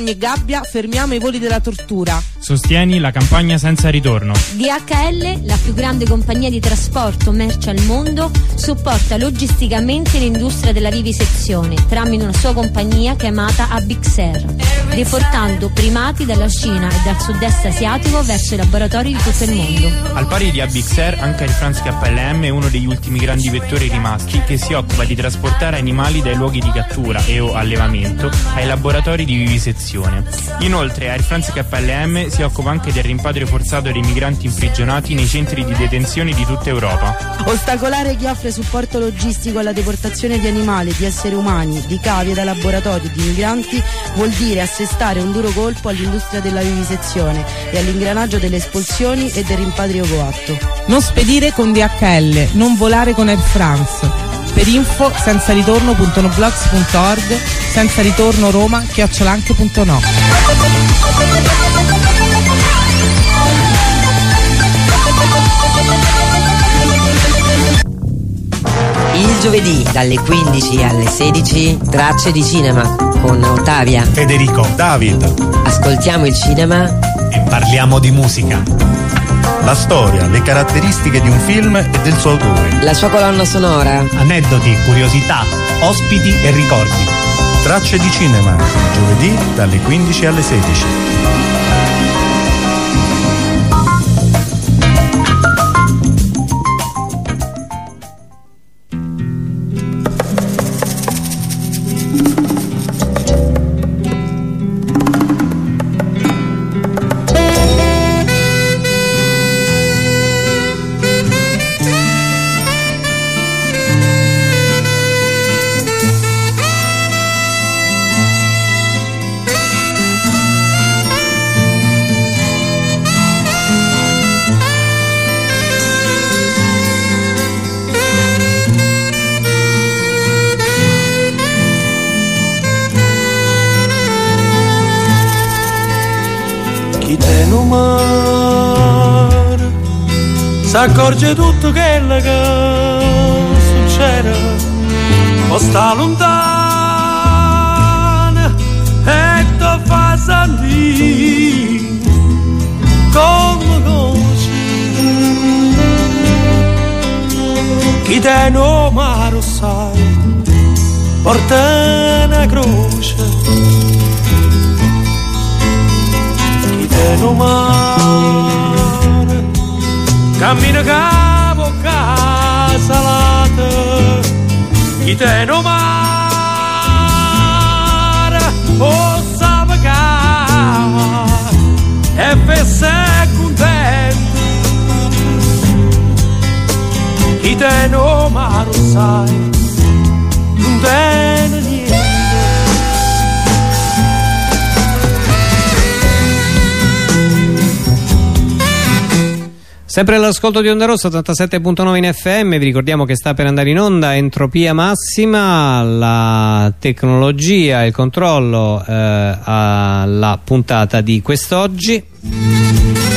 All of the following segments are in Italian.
ogni gabbia, fermiamo i voli della tortura. Sostieni la campagna senza ritorno. DHL, la più grande compagnia di trasporto merci al mondo, supporta logisticamente l'industria della vivisezione tramite una sua compagnia chiamata Abixer, deportando primati dalla Cina e dal sud-est asiatico verso i laboratori di tutto il mondo. Al pari di Abixer, anche Air France KLM è uno degli ultimi grandi vettori rimasti che si occupa di trasportare animali dai luoghi di cattura e o allevamento ai laboratori di vivisezione. Inoltre Air France KLM si occupa anche del rimpatrio forzato dei migranti imprigionati nei centri di detenzione di tutta Europa. Ostacolare chi offre supporto logistico alla deportazione di animali, di esseri umani, di cavie da laboratori, di migranti vuol dire assestare un duro colpo all'industria della vivisezione e all'ingranaggio delle espulsioni e del rimpatrio coatto. Non spedire con DHL, non volare con Air France. Per info senza ritorno.noblogs.org, senza ritorno Roma, chiocciolanche.no. Il giovedì dalle 15 alle 16 tracce di cinema con Ottavia. Federico, David Ascoltiamo il cinema e parliamo di musica. La storia, le caratteristiche di un film e del suo autore. la sua colonna sonora. Aneddoti, curiosità, ospiti e ricordi. Tracce di cinema, giovedì dalle 15 alle 16. S'accorge tutto quello che succede o sta lontano e ti fa sentire come conosci. Chi te non mare sai porta una croce. Chi te non mare cammina capo casa lata chi te non mare o sa pagare e fesse contento. Chi te non mare sai Sempre all'ascolto di Onda Rossa 87.9 in FM, vi ricordiamo che sta per andare in onda Entropia Massima, la tecnologia e il controllo eh, alla puntata di quest'oggi.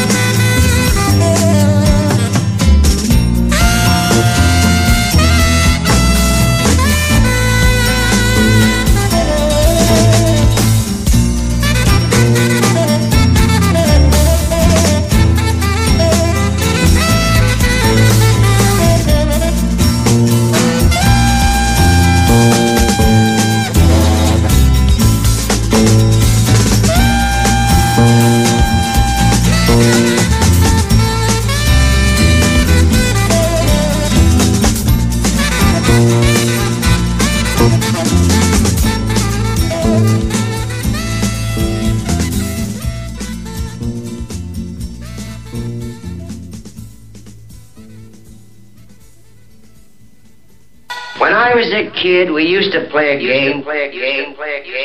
Kid, we used to play a game. Play a game. Play a game.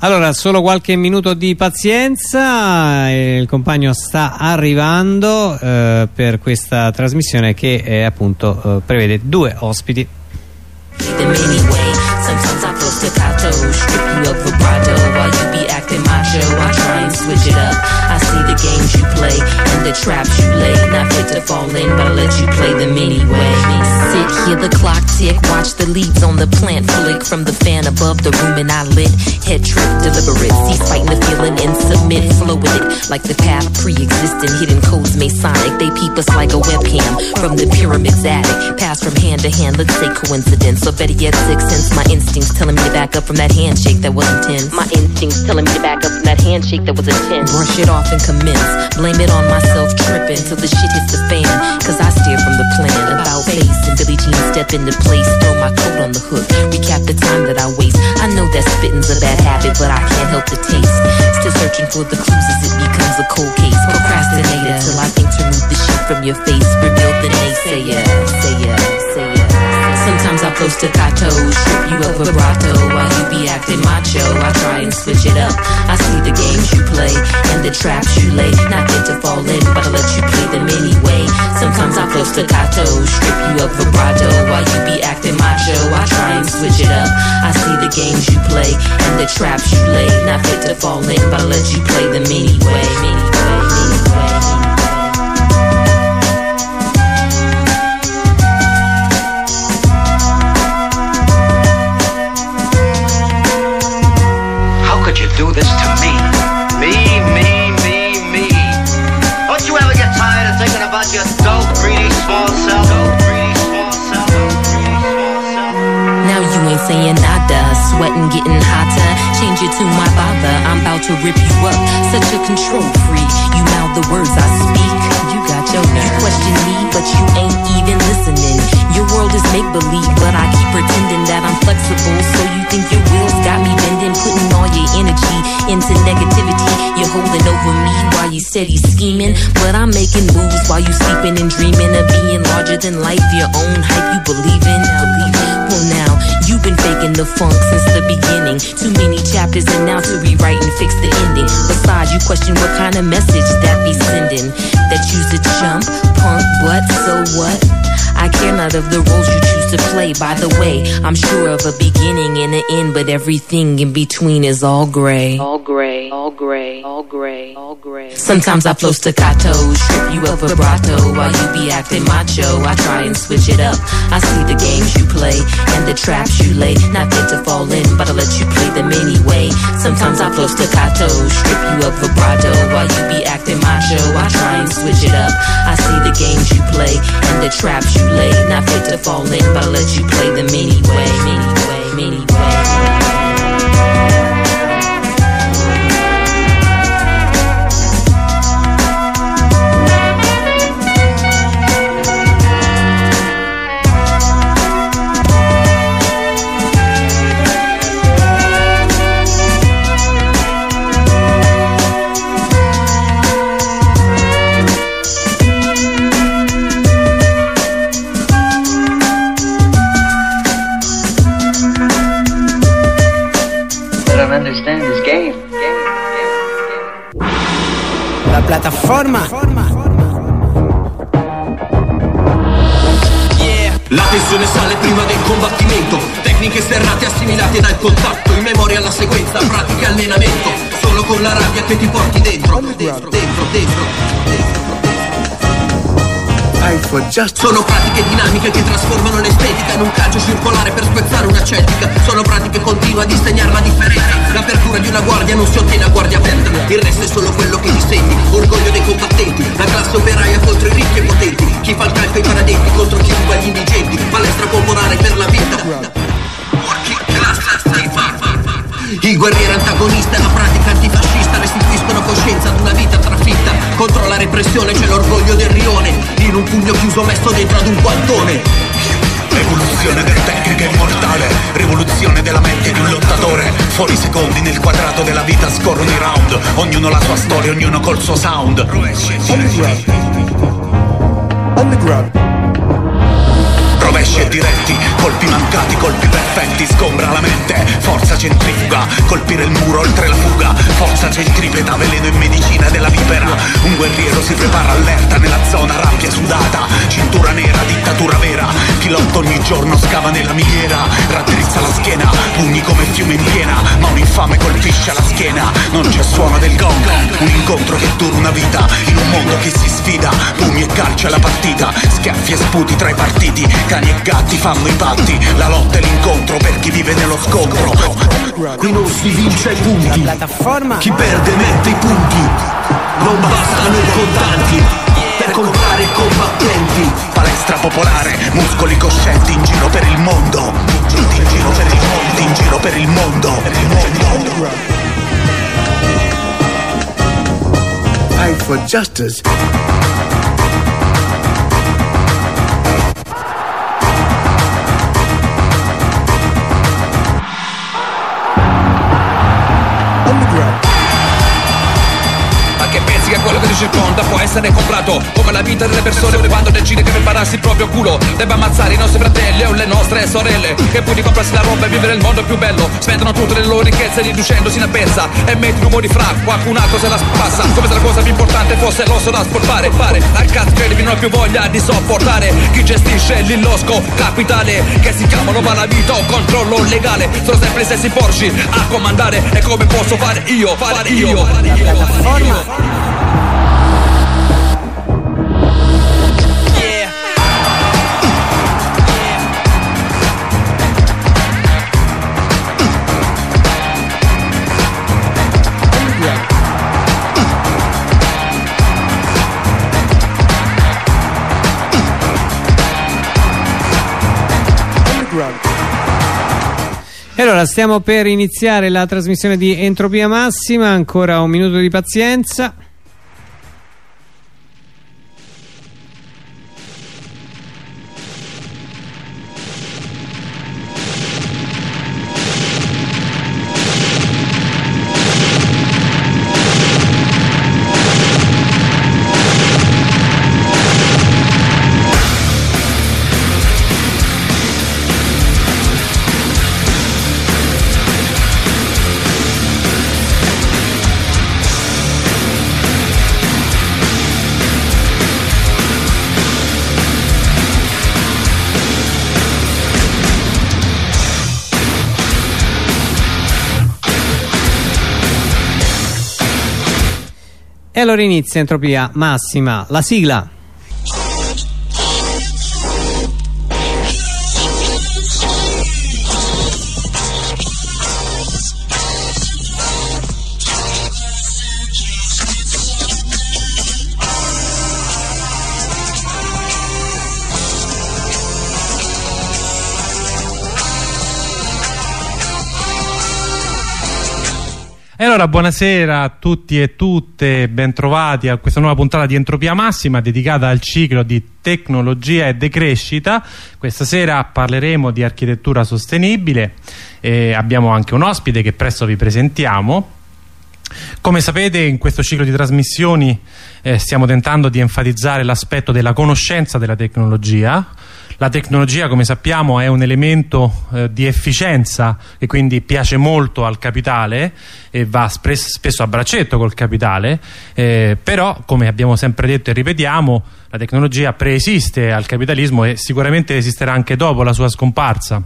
Allora, solo qualche minuto di pazienza, eh, il compagno sta arrivando eh, per questa trasmissione che eh, appunto eh, prevede due ospiti. them the traps you lay. Not fit to fall in, but I let you play them anyway. Sit, hear the clock tick, watch the leaves on the plant flick from the fan above the room and I lit. Head trip, deliberate, cease fighting the feeling and submit, flow with it like the path pre-existing. Hidden codes Masonic, they peep us like a webcam from the pyramid's attic. Pass from hand to hand, let's say coincidence. So better yet, sixth sense. My instincts telling me to back up from that handshake that wasn't tense. My instincts telling me to back up from that handshake that was intense. Brush it off and commence. Blame it on myself tripping till the shit hits the fan. Cause I steer from the plan. About face and Billie Jean step into place. Throw my coat on the hook. Recap the time that I waste. I know that spitting's a bad habit, but I can't help the taste. Still searching for the clues as it becomes a cold case. Procrastinator till I think to remove the shit from your face. Reveal the naysayer. Say ya, say ya. Sometimes I flow staccato, strip you of vibrato while you be acting macho. I try and switch it up. I see the games you play and the traps you lay. Not fit to fall in, but I let you play them anyway. Sometimes I flow staccato, strip you of vibrato while you be acting macho. I try and switch it up. I see the games you play and the traps you lay. Not fit to fall in, but I let you play them. Anyway, anyway. Ain't saying nada, sweating, getting hotter. Change it to my father, I'm about to rip you up. Such a control freak, you mouth the words I speak. You got your nerve. You question me, but you ain't even listening. Your world is make believe, but I keep pretending that I'm flexible. So you think your wheels got me bending, putting all your energy into negativity. You're holding over me while you steady scheming, but I'm making moves while you sleeping and dreaming of being larger than life. Your own hype you believe in. Believe in. Now you've been faking the funk since the beginning. Too many chapters and now to rewrite and fix the ending. Besides, you question what kind of message that be sending. That you's a chump, punk, but so what? I care not of the roles you choose to play. By the way, I'm sure of a beginning and an end, but everything in between is all gray. All gray, all gray, all gray, all gray. Sometimes I flow staccato, strip you of vibrato while you be acting macho. I try and switch it up. I see the games you play and the traps you lay. Not fit to fall in, but I let you play them anyway. Sometimes I flow staccato, strip you of vibrato while you be acting macho. I try and switch it up. I the games you play and the traps you lay. Not fit to fall in, but I let you play them anyway. Anyway, anyway. La plataforma. La tensione sale prima del combattimento. Tecniche serrate assimilate dal contatto. In memoria alla sequenza, pratica allenamento. Solo con la rabbia che ti porti dentro. Dentro, dentro, dentro Sono pratiche dinamiche che trasformano l'estetica in un calcio circolare per spezzare una celtica. Sono pratiche continue a disegnare la differenza. L'apertura di una guardia non si ottiene a guardia aperta. Il resto è solo quello che disegni Orgoglio dei combattenti. La classe operaia contro i ricchi e potenti. Chi fa il calco ai paradetti contro chi ruba gli indigenti. Palestra popolare per la vita. Working class street fight. Il guerriero antagonista la pratica antifascista restituiscono coscienza ad una vita trafitta. Contro la repressione c'è l'orgoglio del rione, in un pugno chiuso messo dentro ad un guantone. Rivoluzione delle tecniche immortale Rivoluzione della mente di un lottatore Fuori i secondi nel quadrato della vita scorrono i round Ognuno la sua storia, ognuno col suo sound Rovesci e diretti Colpi mancati, colpi perfetti, sgombra la mente Forza centrifuga, colpire il muro oltre la fuga Forza centripeta, veleno in medicina della vipera Un guerriero si prepara allerta nella zona rabbia sudata Cintura nera, dittatura vera Pilotto ogni giorno scava nella miniera Raddrizza la schiena, pugni come fiume in piena Ma un infame colpisce alla schiena Non c'è suono del gong Un incontro che dura una vita In un mondo che si sfida Pugni e calcio alla partita Schiaffi e sputi tra i partiti Cani e gatti fanno i patti La lotta e l'incontro per chi vive nello scontro Qui non si vince ai punti. Chi perde mette i punti. Non bastano i contanti per comprare i combattenti. Palestra popolare, muscoli coscienti in giro per il mondo In giro per il mondo, in giro per il mondo Fight for justice. Ti circonda può essere comprato. Come la vita delle persone quando decide che per pararsi il proprio culo Debba ammazzare i nostri fratelli o le nostre sorelle. Che pur di comprarsi la roba e vivere il mondo più bello. Spendono tutte le loro ricchezze riducendosi in pezza E metti rumori fra qualcun altro se la spassa Come se la cosa più importante fosse l'osso da sportare Fare a cazzo credi non ho più voglia di sopportare. Chi gestisce l'illosco capitale Che si chiamano malavita o controllo legale. Sono sempre gli stessi porci a comandare. E come posso fare io, fare io, fare io. Allora stiamo per iniziare la trasmissione di Entropia Massima, ancora un minuto di pazienza. E allora inizia Entropia Massima, la sigla. Allora buonasera a tutti e tutte, bentrovati a questa nuova puntata di Entropia Massima dedicata al ciclo di tecnologia e decrescita. Questa sera parleremo di architettura sostenibile e abbiamo anche un ospite che presto vi presentiamo. Come sapete in questo ciclo di trasmissioni eh, stiamo tentando di enfatizzare l'aspetto della conoscenza della tecnologia la tecnologia come sappiamo è un elemento eh, di efficienza e quindi piace molto al capitale e va spesso a braccetto col capitale eh, però come abbiamo sempre detto e ripetiamo la tecnologia preesiste al capitalismo e sicuramente esisterà anche dopo la sua scomparsa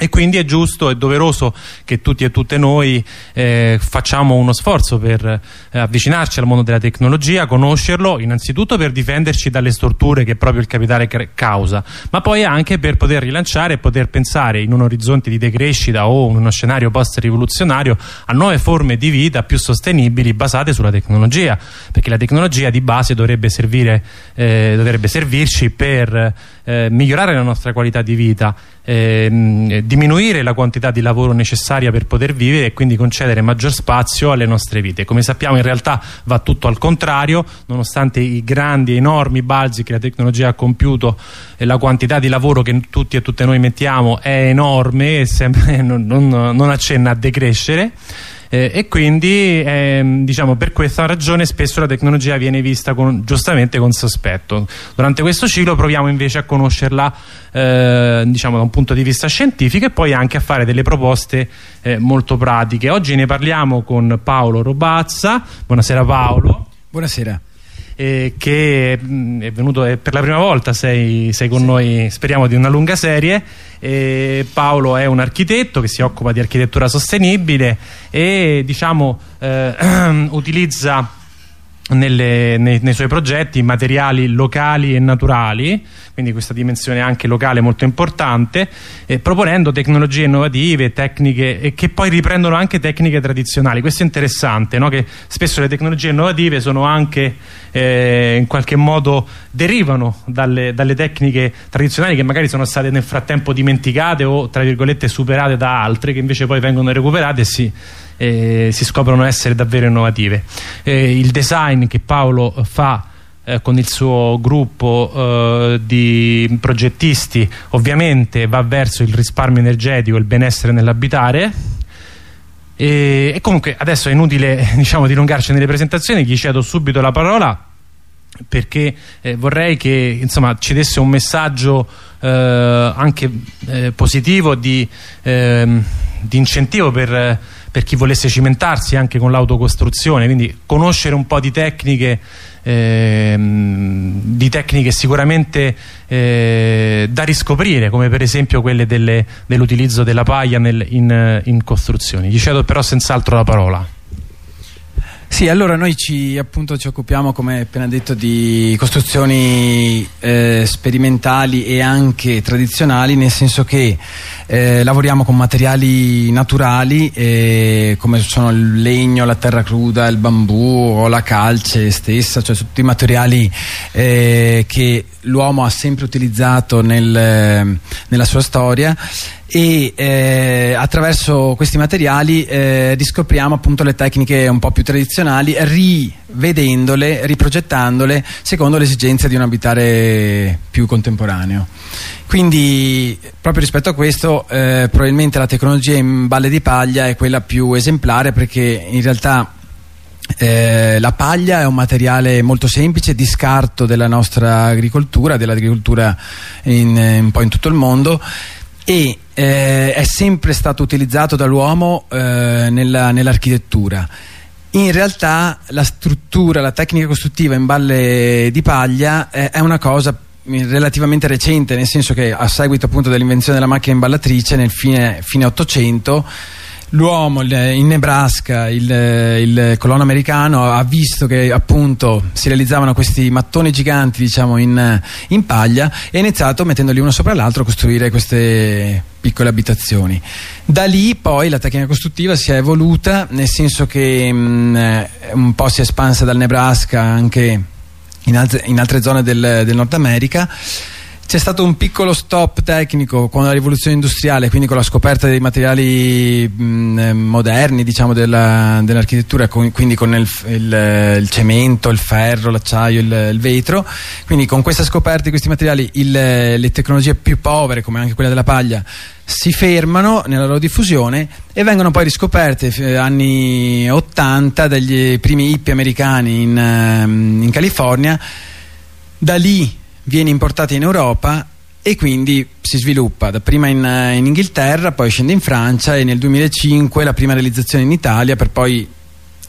e quindi è giusto e doveroso che tutti e tutte noi eh, facciamo uno sforzo per eh, avvicinarci al mondo della tecnologia, conoscerlo innanzitutto per difenderci dalle storture che proprio il capitale causa, ma poi anche per poter rilanciare e poter pensare in un orizzonte di decrescita o in uno scenario post-rivoluzionario a nuove forme di vita più sostenibili basate sulla tecnologia, perché la tecnologia di base dovrebbe, servire, eh, dovrebbe servirci per eh, migliorare la nostra qualità di vita, ehm, diminuire la quantità di lavoro necessaria per poter vivere e quindi concedere maggior spazio alle nostre vite. Come sappiamo in realtà va tutto al contrario, nonostante i grandi, enormi balzi che la tecnologia ha compiuto, eh, la quantità di lavoro che tutti e tutte noi mettiamo è enorme e sempre non, non, non accenna a decrescere. Eh, e quindi ehm, diciamo, per questa ragione spesso la tecnologia viene vista con, giustamente con sospetto. Durante questo ciclo proviamo invece a conoscerla eh, diciamo, da un punto di vista scientifico e poi anche a fare delle proposte eh, molto pratiche. Oggi ne parliamo con Paolo Robazza. Buonasera Paolo. Buonasera. Eh, che mh, è venuto eh, per la prima volta, sei, sei con sì. noi, speriamo di una lunga serie. Eh, Paolo è un architetto che si occupa di architettura sostenibile e diciamo eh, utilizza nelle, nei, nei, suoi progetti materiali locali e naturali quindi questa dimensione anche locale molto importante eh, proponendo tecnologie innovative tecniche e che poi riprendono anche tecniche tradizionali questo è interessante no? che spesso le tecnologie innovative sono anche eh, in qualche modo derivano dalle, dalle, tecniche tradizionali che magari sono state nel frattempo dimenticate o tra virgolette superate da altre che invece poi vengono recuperate e si eh, si scoprono essere davvero innovative. Eh, il design che Paolo fa eh, con il suo gruppo eh, di progettisti ovviamente va verso il risparmio energetico il benessere nell'abitare e, e, comunque adesso è inutile diciamo dilungarci nelle presentazioni gli cedo subito la parola perché eh, vorrei che insomma, ci desse un messaggio eh, anche eh, positivo di, ehm, di incentivo per per chi volesse cimentarsi anche con l'autocostruzione, quindi conoscere un po' di tecniche, ehm, di tecniche sicuramente eh, da riscoprire, come per esempio quelle dell'utilizzo della paglia nel, in, in costruzioni. Gli cedo però senz'altro la parola. Sì, allora noi ci, appunto, ci occupiamo, come appena detto, di costruzioni eh, sperimentali e anche tradizionali, nel senso che eh, lavoriamo con materiali naturali eh, come sono il legno, la terra cruda, il bambù o la calce stessa, cioè tutti i materiali eh, che l'uomo ha sempre utilizzato nel, nella sua storia e eh, attraverso questi materiali eh, riscopriamo appunto le tecniche un po' più tradizionali rivedendole, riprogettandole secondo le esigenze di un abitare più contemporaneo. Quindi proprio rispetto a questo eh, probabilmente la tecnologia in balle di paglia è quella più esemplare perché in realtà eh, la paglia è un materiale molto semplice, di scarto della nostra agricoltura, dell'agricoltura un po' in tutto il mondo e eh, è sempre stato utilizzato dall'uomo eh, nell'architettura. Nell in realtà la struttura, la tecnica costruttiva in balle di paglia eh, è una cosa relativamente recente, nel senso che a seguito appunto dell'invenzione della macchina imballatrice nel fine, fine 800 l'uomo in Nebraska, il, il, colono americano, ha visto che appunto si realizzavano questi mattoni giganti diciamo in, in paglia e ha iniziato mettendoli uno sopra l'altro a costruire queste piccole abitazioni. Da lì poi la tecnica costruttiva si è evoluta nel senso che mh, un po' si è espansa dal Nebraska anche in altre, in altre zone del, del Nord America c'è stato un piccolo stop tecnico con la rivoluzione industriale, quindi con la scoperta dei materiali mh, eh, moderni diciamo, dell'architettura, dell quindi con il, il, il, cemento, il ferro, l'acciaio, il, il, vetro. Quindi con questa scoperta di questi materiali le tecnologie più povere, come anche quella della paglia, si fermano nella loro diffusione e vengono poi riscoperte eh, anni 80 dagli primi hippie americani in, ehm, in California. Da lì viene importata in Europa e quindi si sviluppa dapprima in, in Inghilterra, poi scende in Francia e nel 2005 la prima realizzazione in Italia per poi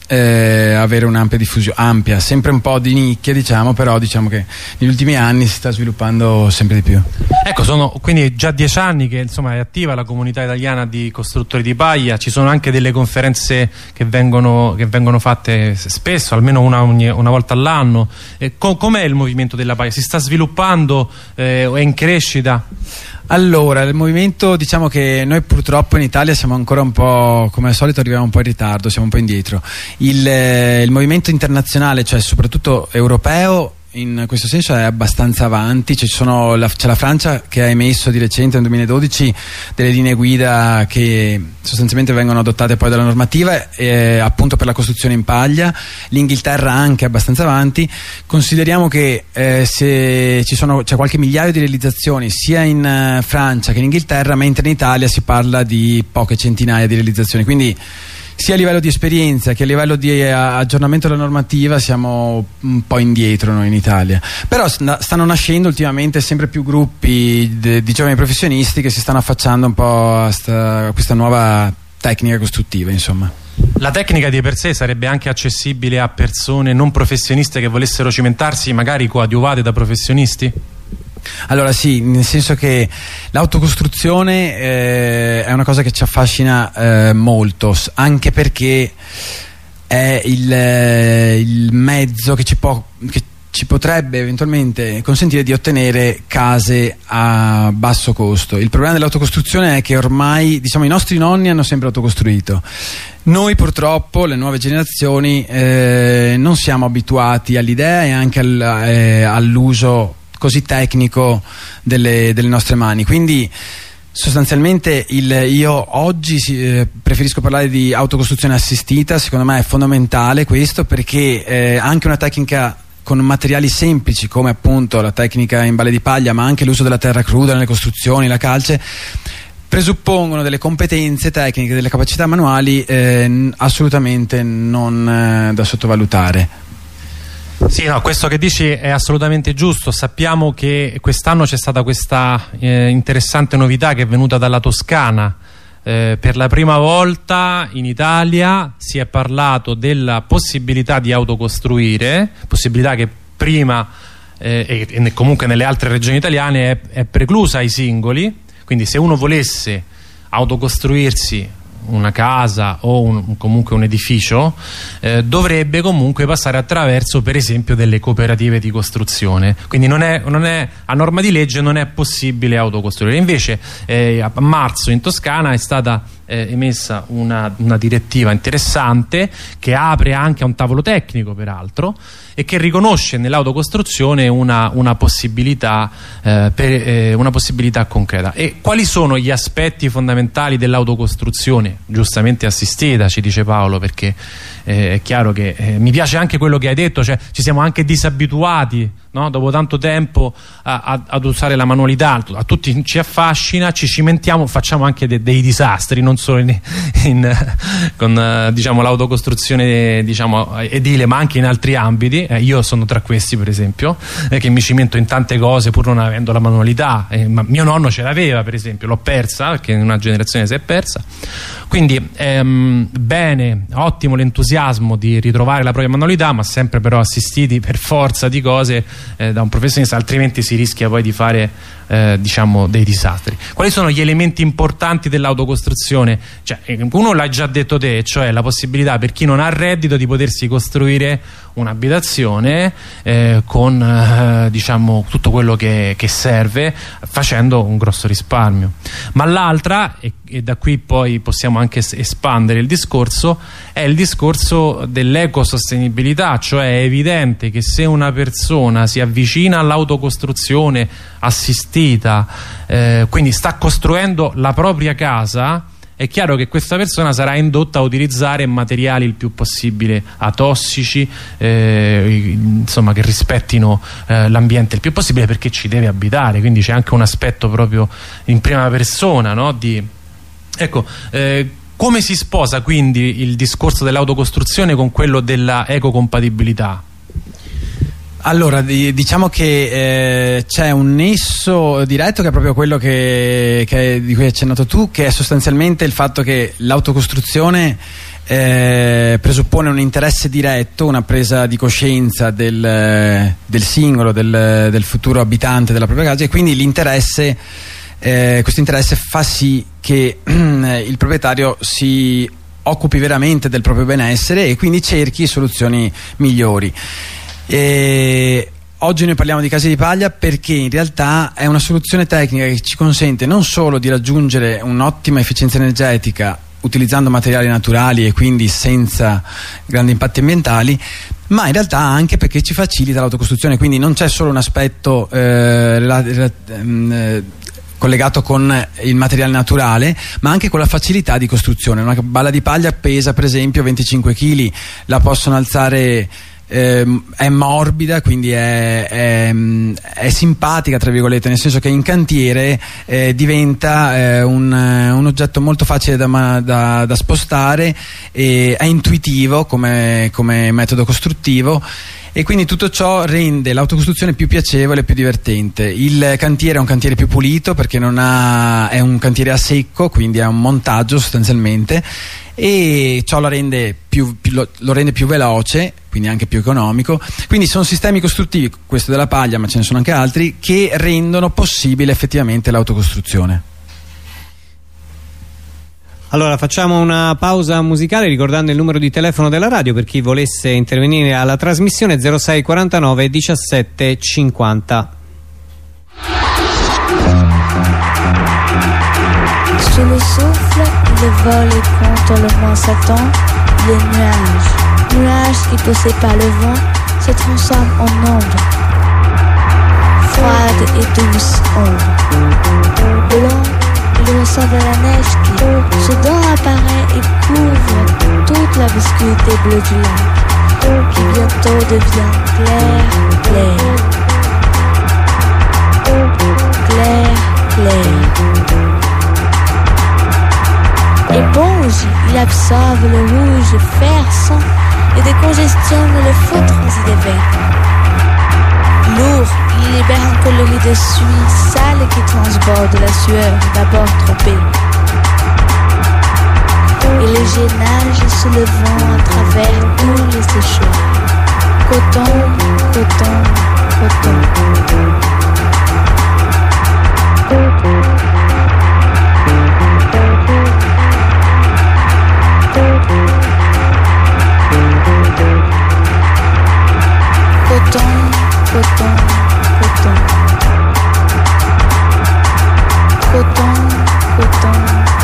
eh, avere un'ampia diffusione, ampia, sempre un po' di nicchia diciamo, però diciamo che negli ultimi anni si sta sviluppando sempre di più. Ecco, sono quindi già dieci anni che insomma, è attiva la comunità italiana di costruttori di paglia, ci sono anche delle conferenze che vengono, che vengono fatte spesso, almeno una, ogni, una volta all'anno. Co Com'è il movimento della paglia? Si sta sviluppando? Eh, è in crescita? Allora, il movimento, diciamo che noi purtroppo in Italia siamo ancora un po', come al solito arriviamo un po' in ritardo, siamo un po' indietro. Il, eh, il movimento internazionale, cioè soprattutto europeo, in questo senso è abbastanza avanti, c'è la, la, Francia che ha emesso di recente nel 2012 delle linee guida che sostanzialmente vengono adottate poi dalla normativa eh, appunto per la costruzione in paglia, l'Inghilterra anche abbastanza avanti, consideriamo che eh, se c'è qualche migliaio di realizzazioni sia in uh, Francia che in Inghilterra, mentre in Italia si parla di poche centinaia di realizzazioni, quindi sia a livello di esperienza che a livello di eh, aggiornamento della normativa siamo un po' indietro noi in Italia. Però sta- stanno nascendo ultimamente sempre più gruppi di giovani professionisti che si stanno affacciando un po' a, sta- a questa nuova tecnica costruttiva, insomma. La tecnica di per sé sarebbe anche accessibile a persone non professioniste che volessero cimentarsi, magari coadiuvate da professionisti? Allora sì, nel senso che l'autocostruzione eh, è una cosa che ci affascina eh, molto, anche perché è il, eh, il mezzo che ci, può, che ci potrebbe eventualmente consentire di ottenere case a basso costo. Il problema dell'autocostruzione è che ormai diciamo, i nostri nonni hanno sempre autocostruito. Noi purtroppo, le nuove generazioni, eh, non siamo abituati all'idea e anche al- eh, all'uso così tecnico delle, delle nostre mani. Quindi sostanzialmente il- io oggi eh, preferisco parlare di autocostruzione assistita, secondo me è fondamentale questo perché eh, anche una tecnica con materiali semplici come appunto la tecnica in balle di paglia ma anche l'uso della terra cruda nelle costruzioni, la calce presuppongono delle competenze tecniche, delle capacità manuali eh, assolutamente non eh, da sottovalutare. Sì, no, questo che dici è assolutamente giusto. Sappiamo che quest'anno c'è stata questa eh, interessante novità che è venuta dalla Toscana. Eh, per la prima volta in Italia si è parlato della possibilità di autocostruire, possibilità che prima eh, e, comunque nelle altre regioni italiane è, è preclusa ai singoli. Quindi se uno volesse autocostruirsi una casa o un- comunque un edificio eh, dovrebbe comunque passare attraverso per esempio delle cooperative di costruzione. Quindi non è, non è- a norma di legge non è possibile autocostruire. Invece eh, a marzo in Toscana è stata eh, emessa una, una direttiva interessante che apre anche a un tavolo tecnico peraltro e che riconosce nell'autocostruzione una, una possibilità eh, eh, una possibilità concreta. E quali sono gli aspetti fondamentali dell'autocostruzione? Giustamente assistita ci dice Paolo perché eh, è chiaro che eh, mi piace anche quello che hai detto cioè ci siamo anche disabituati no? dopo tanto tempo a- a- ad usare la manualità. A tutti ci affascina ci cimentiamo facciamo anche de- dei disastri non solo in, in, con eh, diciamo, l'autocostruzione diciamo, edile ma anche in altri ambiti Eh, io sono tra questi per esempio eh, che mi cimento in tante cose pur non avendo la manualità Eh, ma mio nonno ce l'aveva per esempio l'ho persa perché in una generazione si è persa quindi ehm, bene, ottimo l'entusiasmo di ritrovare la propria manualità, ma sempre però assistiti per forza di cose eh, da un professionista, altrimenti si rischia poi di fare eh, diciamo dei disastri. Quali sono gli elementi importanti dell'autocostruzione? Cioè, eh, uno l'ha già detto te, cioè la possibilità per chi non ha reddito di potersi costruire un'abitazione eh, con eh, diciamo tutto quello che, che serve facendo un grosso risparmio. Ma l'altra e, e da qui poi possiamo anche es- espandere il discorso è il discorso dell'ecosostenibilità cioè è evidente che se una persona si avvicina all'autocostruzione assistita eh, quindi sta costruendo la propria casa è chiaro che questa persona sarà indotta a utilizzare materiali il più possibile atossici, eh, insomma che rispettino eh, l'ambiente il più possibile perché ci deve abitare, quindi c'è anche un aspetto proprio in prima persona, no? Di, ecco, eh, come si sposa quindi il discorso dell'autocostruzione con quello della ecocompatibilità? Allora, di- diciamo che eh, c'è un nesso diretto che è proprio quello che, che- di cui hai accennato tu, che è sostanzialmente il fatto che l'autocostruzione eh, presuppone un interesse diretto, una presa di coscienza del, del singolo, del, del futuro abitante della propria casa e quindi l'interesse, eh, questo interesse fa sì che il proprietario si occupi veramente del proprio benessere e quindi cerchi soluzioni migliori. E oggi noi parliamo di case di paglia perché in realtà è una soluzione tecnica che ci consente non solo di raggiungere un'ottima efficienza energetica utilizzando materiali naturali e quindi senza grandi impatti ambientali, ma in realtà anche perché ci facilita l'autocostruzione, quindi non c'è solo un aspetto eh, rela- rela- ehm, eh, collegato con il materiale naturale, ma anche con la facilità di costruzione. Una balla di paglia pesa per esempio 25 kg, la possono alzare ehm, è morbida, quindi è, è, è, simpatica, tra virgolette, nel senso che in cantiere eh, diventa eh, un, un, oggetto molto facile da, da, da spostare, è intuitivo come, come metodo costruttivo e quindi tutto ciò rende l'autocostruzione più piacevole e più divertente. Il cantiere è un cantiere più pulito perché ha, è un cantiere a secco, quindi è un montaggio sostanzialmente e ciò lo rende più, più, lo, lo rende più veloce quindi anche più economico quindi sono sistemi costruttivi, questo della paglia ma ce ne sono anche altri che rendono possibile effettivamente l'autocostruzione allora facciamo una pausa musicale ricordando il numero di telefono della radio per chi volesse intervenire alla trasmissione 0649 17 50. Sous le souffle, le vol et contre le vent s'attend, les nuages, nuages qui poussés par le vent se transforment en ombre, froide et douce ombre, le sang de la neige qui, soudain apparaît et couvre toute la viscosité bleue du lac, qui bientôt devient clair, clair. Clair, clair. Éponge, il absorbe le rouge sang et décongestionne le faux transit des veines. Libère un coloris de suie sale qui transborde la sueur d'abord trompée. Et le génage sous le vent à travers tous les séchoirs. Coton, coton. Coton, coton, coton. Coton, coton, coton.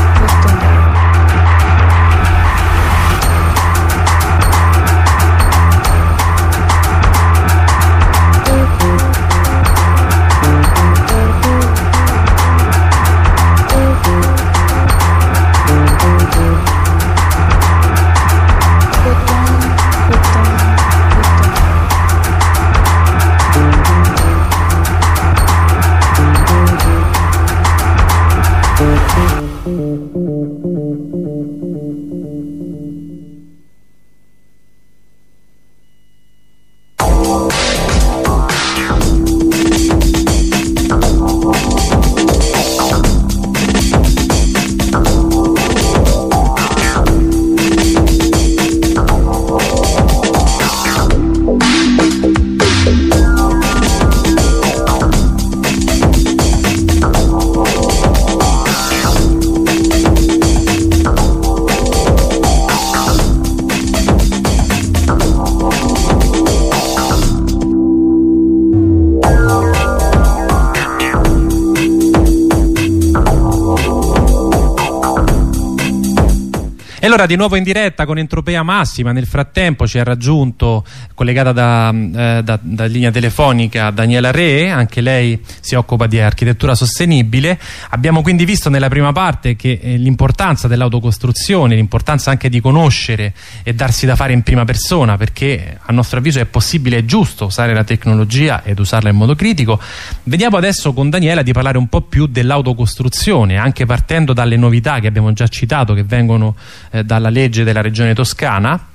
Allora di nuovo in diretta con Entropea Massima, nel frattempo ci ha raggiunto, collegata da, eh, da, da, linea telefonica, Daniela Re, anche lei si occupa di architettura sostenibile. Abbiamo quindi visto nella prima parte che eh, l'importanza dell'autocostruzione, l'importanza anche di conoscere e darsi da fare in prima persona, perché a nostro avviso è possibile e giusto usare la tecnologia ed usarla in modo critico. Vediamo adesso con Daniela di parlare un po' più dell'autocostruzione, anche partendo dalle novità che abbiamo già citato, che vengono eh, dalla legge della regione toscana.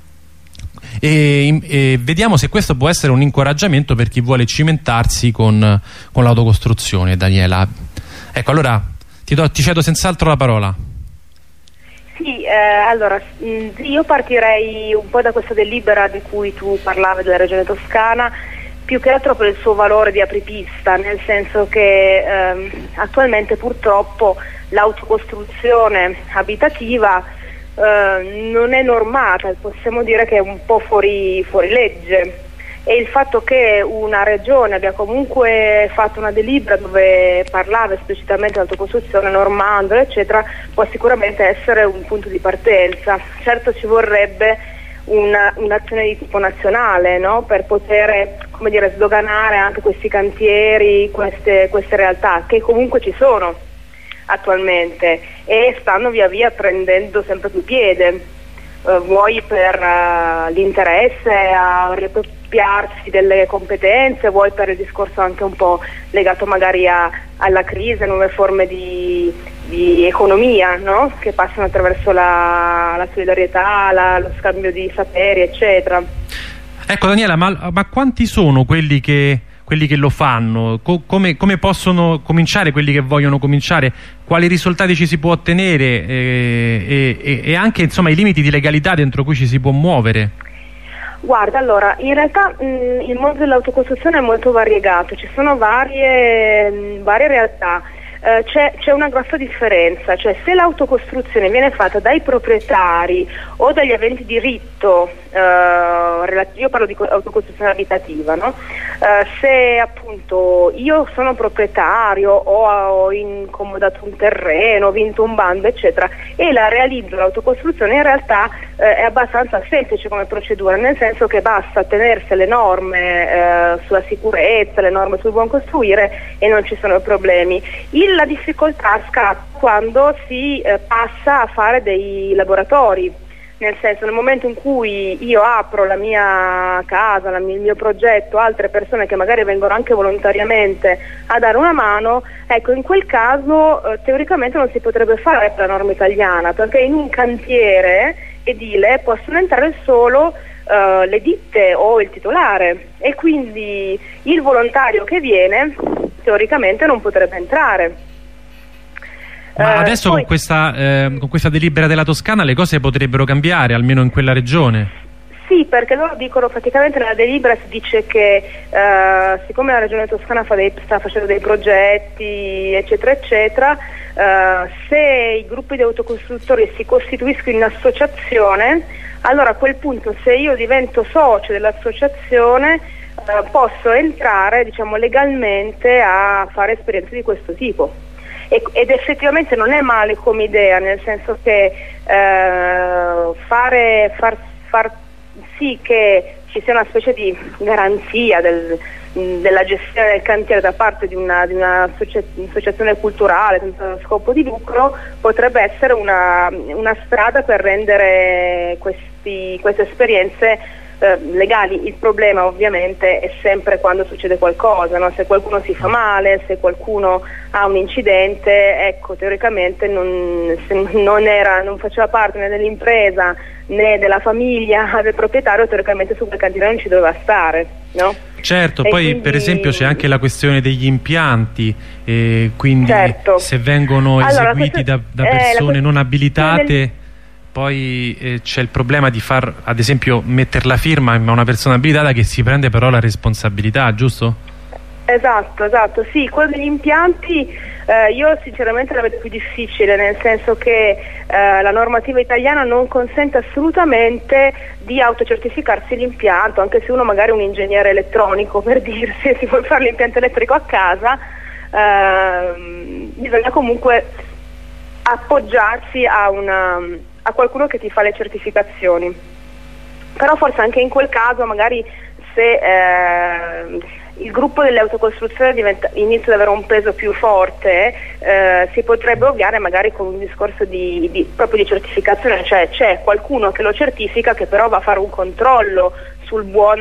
E, e, vediamo se questo può essere un incoraggiamento per chi vuole cimentarsi con, con l'autocostruzione Daniela. Ecco allora ti, do, ti cedo senz'altro la parola. Sì, eh, allora mm, io partirei un po' da questa delibera di cui tu parlavi della regione toscana più che altro per il suo valore di apripista, nel senso che ehm, attualmente purtroppo l'autocostruzione abitativa eh, non è normata, possiamo dire che è un po' fuori, fuori legge e il fatto che una regione abbia comunque fatto una delibera dove parlava esplicitamente dell'autocostruzione, normandola eccetera, può sicuramente essere un punto di partenza. Certo ci vorrebbe un'azione di tipo nazionale no? per poter dire, sdoganare anche questi cantieri, queste, queste realtà che comunque ci sono attualmente e stanno via via prendendo sempre più piede, uh, vuoi per uh, l'interesse a accoppiarsi delle competenze, vuoi per il discorso anche un po' legato magari a, alla crisi, nuove forme di, di economia no? che passano attraverso la, la solidarietà, la, lo scambio di saperi, eccetera. Ecco Daniela, ma, ma quanti sono quelli che, quelli che lo fanno? Co come, come, possono cominciare quelli che vogliono cominciare? Quali risultati ci si può ottenere eh, e, e, anche insomma, i limiti di legalità dentro cui ci si può muovere? Guarda, allora, in realtà mh, il mondo dell'autocostruzione è molto variegato, ci sono varie, mh, varie realtà. Eh, c'è, una grossa differenza, cioè se l'autocostruzione viene fatta dai proprietari o dagli aventi diritto, eh, io parlo di autocostruzione abitativa, no? eh, se appunto io sono proprietario o ho incomodato un terreno, ho vinto un bando eccetera e la realizzo l'autocostruzione in realtà eh, è abbastanza semplice come procedura, nel senso che basta tenersi le norme eh, sulla sicurezza, le norme sul buon costruire e non ci sono problemi. Il la difficoltà scatta quando si eh, passa a fare dei laboratori, nel senso nel momento in cui io apro la mia casa, la il mio progetto, altre persone che magari vengono anche volontariamente a dare una mano, ecco in quel caso eh, teoricamente non si potrebbe fare la norma italiana, perché in un cantiere edile possono entrare solo Uh, le ditte o il titolare. E quindi il volontario che viene teoricamente non potrebbe entrare. Ma uh, adesso poi, con, questa, eh, con questa delibera della Toscana le cose potrebbero cambiare, almeno in quella regione? Sì, perché loro dicono praticamente nella delibera si dice che uh, siccome la regione toscana fa dei, sta facendo dei progetti eccetera eccetera uh, se i gruppi di autocostruttori si costituiscono in associazione allora a quel punto se io divento socio dell'associazione eh, posso entrare diciamo, legalmente a fare esperienze di questo tipo. Ed effettivamente non è male come idea, nel senso che eh, fare, far, far, sì che ci sia una specie di garanzia del, della gestione del cantiere da parte di un'associazione una culturale senza scopo di lucro potrebbe essere una, una strada per rendere questi, queste esperienze eh, legali. Il problema ovviamente è sempre quando succede qualcosa, no? se qualcuno si fa male, se qualcuno ha un incidente, ecco teoricamente non, non, era, non faceva parte né dell'impresa né della famiglia del proprietario, teoricamente su quel cantiere non ci doveva stare. No? Certo, e poi quindi... per esempio c'è anche la questione degli impianti, eh, quindi certo. se vengono allora, eseguiti da, da, persone non abilitate... Del poi eh, c'è il problema di far ad esempio mettere la firma a una persona abilitata che si prende però la responsabilità, giusto? Esatto, esatto, sì, quello degli impianti eh, io sinceramente la vedo più difficile, nel senso che eh, la normativa italiana non consente assolutamente di autocertificarsi l'impianto, anche se uno magari è un ingegnere elettronico per dirsi, si vuole fare l'impianto elettrico a casa, ehm, bisogna comunque appoggiarsi a una a qualcuno che ti fa le certificazioni. Però forse anche in quel caso magari se eh, il gruppo delle autocostruzioni diventa, inizia ad avere un peso più forte, eh, si potrebbe ovviare magari con un discorso di, di, proprio di certificazione, cioè c'è qualcuno che lo certifica che però va a fare un controllo sul buon,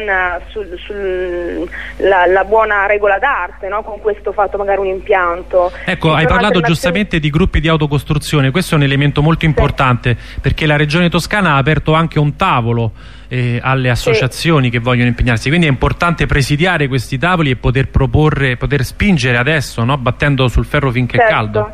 sul, sul, la, la, buona regola d'arte no? con questo fatto magari un impianto. Ecco, hai parlato giustamente di gruppi di autocostruzione, questo è un elemento molto importante sì. perché la Regione Toscana ha aperto anche un tavolo eh, alle associazioni sì. che vogliono impegnarsi, quindi è importante presidiare questi tavoli e poter proporre, poter spingere adesso, no? battendo sul ferro finché certo. è caldo.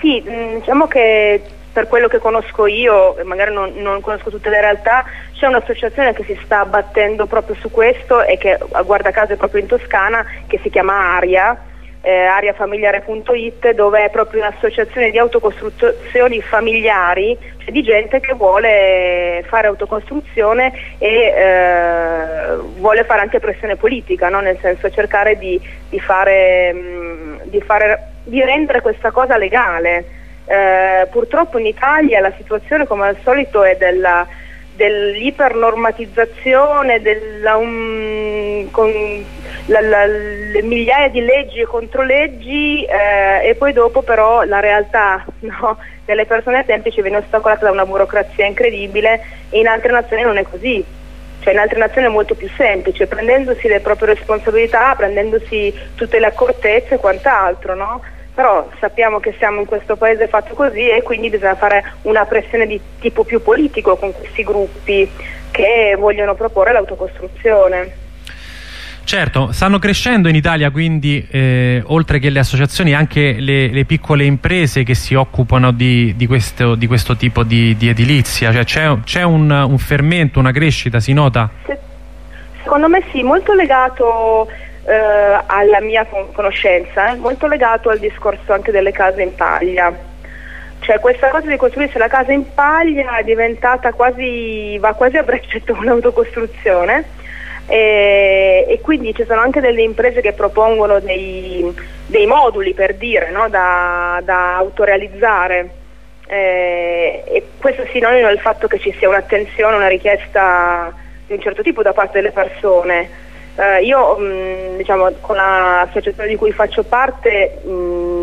Sì, mh, diciamo che per quello che conosco io, magari non, non conosco tutte le realtà, c'è un'associazione che si sta battendo proprio su questo e che guarda caso è proprio in Toscana, che si chiama Aria, eh, ariafamiliare.it dove è proprio un'associazione di autocostruzioni familiari, cioè di gente che vuole fare autocostruzione e eh, vuole fare anche pressione politica, no? nel senso cercare di, di, fare, mh, di, fare, di rendere questa cosa legale. Eh, purtroppo in Italia la situazione come al solito è della, dell'ipernormatizzazione, della, um, con la, la, le migliaia di leggi e controleggi eh, e poi dopo però la realtà no, delle persone semplici viene ostacolata da una burocrazia incredibile e in altre nazioni non è così. Cioè in altre nazioni è molto più semplice, prendendosi le proprie responsabilità, prendendosi tutte le accortezze e quant'altro, no? Però sappiamo che siamo in questo paese fatto così e quindi bisogna fare una pressione di tipo più politico con questi gruppi che vogliono proporre l'autocostruzione. Certo, stanno crescendo in Italia quindi eh, oltre che le associazioni anche le, le, piccole imprese che si occupano di, di, questo, di questo, tipo di, di edilizia, cioè c'è un, un, fermento, una crescita, si nota? Secondo me sì, molto legato eh, alla mia conoscenza, eh, molto legato al discorso anche delle case in paglia. Cioè questa cosa di costruirsi la casa in paglia è diventata quasi, va quasi a braccetto con l'autocostruzione e, e, quindi ci sono anche delle imprese che propongono dei, dei moduli per dire no? da, da, autorealizzare eh, e questo sinonimo del fatto che ci sia un'attenzione, una richiesta di un certo tipo da parte delle persone. Eh, io mh, diciamo, con l'associazione di cui faccio parte mh,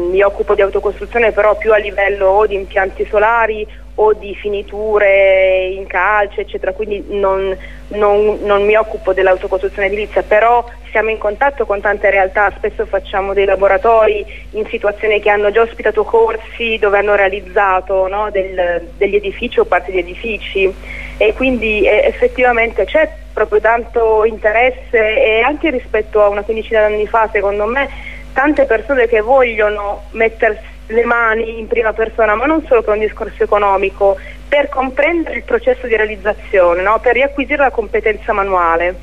mi occupo di autocostruzione però più a livello o di impianti solari o di finiture in calce eccetera, quindi non, non, non mi occupo dell'autocostruzione edilizia, però siamo in contatto con tante realtà, spesso facciamo dei laboratori in situazioni che hanno già ospitato corsi dove hanno realizzato no, del, degli edifici o parti di edifici e quindi eh, effettivamente c'è proprio tanto interesse e anche rispetto a una quindicina di anni fa secondo me tante persone che vogliono mettersi le mani in prima persona, ma non solo per un discorso economico, per comprendere il processo di realizzazione, no? per riacquisire la competenza manuale.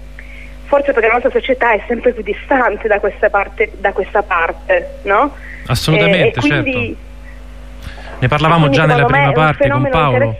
Forse perché la nostra società è sempre più distante da questa parte, da questa parte no? Assolutamente, e, e quindi, certo. Ne parlavamo già nella prima parte con Paolo.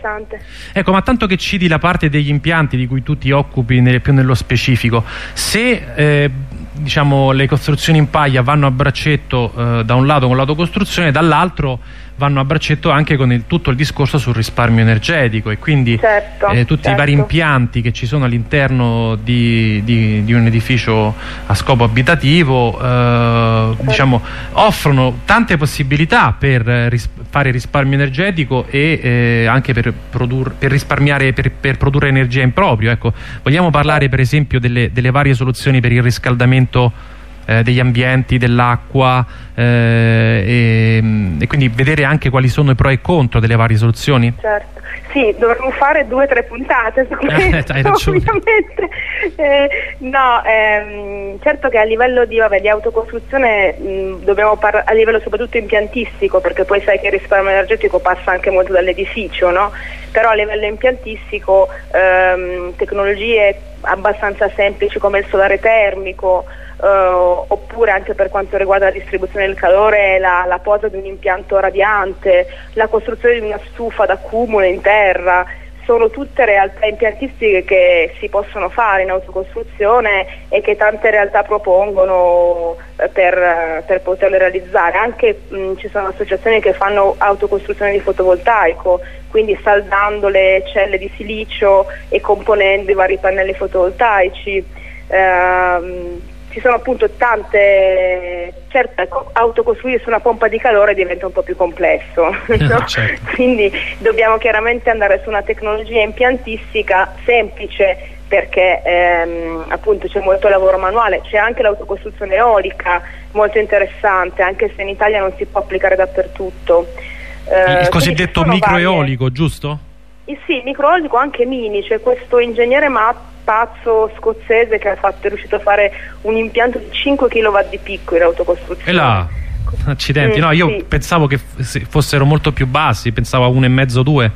Ecco, ma tanto che citi la parte degli impianti di cui tu ti occupi nel, più nello specifico, se eh, diciamo, le costruzioni in paglia vanno a braccetto eh, da un lato con l'autocostruzione, dall'altro vanno a braccetto anche con il, tutto il discorso sul risparmio energetico e quindi certo, eh, tutti certo. i vari impianti che ci sono all'interno di, di, di, un edificio a scopo abitativo eh, diciamo, offrono tante possibilità per ris fare risparmio energetico e eh, anche per, per risparmiare per, per, produrre energia in proprio ecco, vogliamo parlare per esempio delle, delle varie soluzioni per il riscaldamento eh, degli ambienti, dell'acqua eh, e, e, quindi vedere anche quali sono i pro e i contro delle varie soluzioni? Certo, sì, dovremmo fare due o tre puntate su questo, eh, ovviamente. Eh, no, ehm, certo che a livello di, vabbè, di autocostruzione mh, dobbiamo parlare a livello soprattutto impiantistico, perché poi sai che il risparmio energetico passa anche molto dall'edificio, no? però a livello impiantistico ehm, tecnologie abbastanza semplici come il solare termico, Uh, oppure anche per quanto riguarda la distribuzione del calore, la, la, posa di un impianto radiante, la costruzione di una stufa d'accumulo in terra, sono tutte realtà impiantistiche che si possono fare in autocostruzione e che tante realtà propongono eh, per, per, poterle realizzare. Anche mh, ci sono associazioni che fanno autocostruzione di fotovoltaico, quindi saldando le celle di silicio e componendo i vari pannelli fotovoltaici. Uh, ci sono appunto tante, certo autocostruirsi una pompa di calore diventa un po' più complesso, no? certo. quindi dobbiamo chiaramente andare su una tecnologia impiantistica semplice perché ehm, appunto c'è molto lavoro manuale, c'è anche l'autocostruzione eolica molto interessante, anche se in Italia non si può applicare dappertutto. Eh, il cosiddetto microeolico, giusto? Eh, sì, microeolico anche mini, c'è questo ingegnere matto pazzo scozzese che fatto, è riuscito a fare un impianto di 5 kW di picco in autocostruzione. E là, accidenti, mm, no, io sì. pensavo che fossero molto più bassi, pensavo a 1,5-2.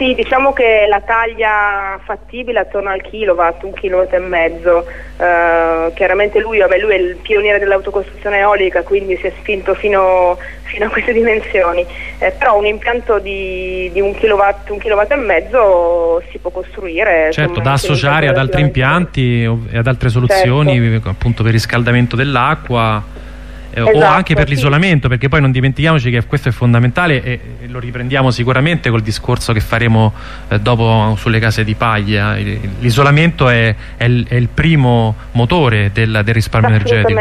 Sì, diciamo che la taglia fattibile attorno al kilowatt, un kilowatt e mezzo. Uh, chiaramente lui, vabbè, lui, è il pioniere dell'autocostruzione eolica, quindi si è spinto fino, fino a queste dimensioni. Eh, però un impianto di, di, un kilowatt, un kilowatt e mezzo si può costruire. Certo, da associare ad altri impianti e ad altre soluzioni, certo. appunto per riscaldamento dell'acqua eh, esatto, o anche per sì. l'isolamento perché poi non dimentichiamoci che questo è fondamentale e, e lo riprendiamo sicuramente col discorso che faremo eh, dopo sulle case di paglia. L'isolamento è, è, è, il primo motore del, del risparmio energetico.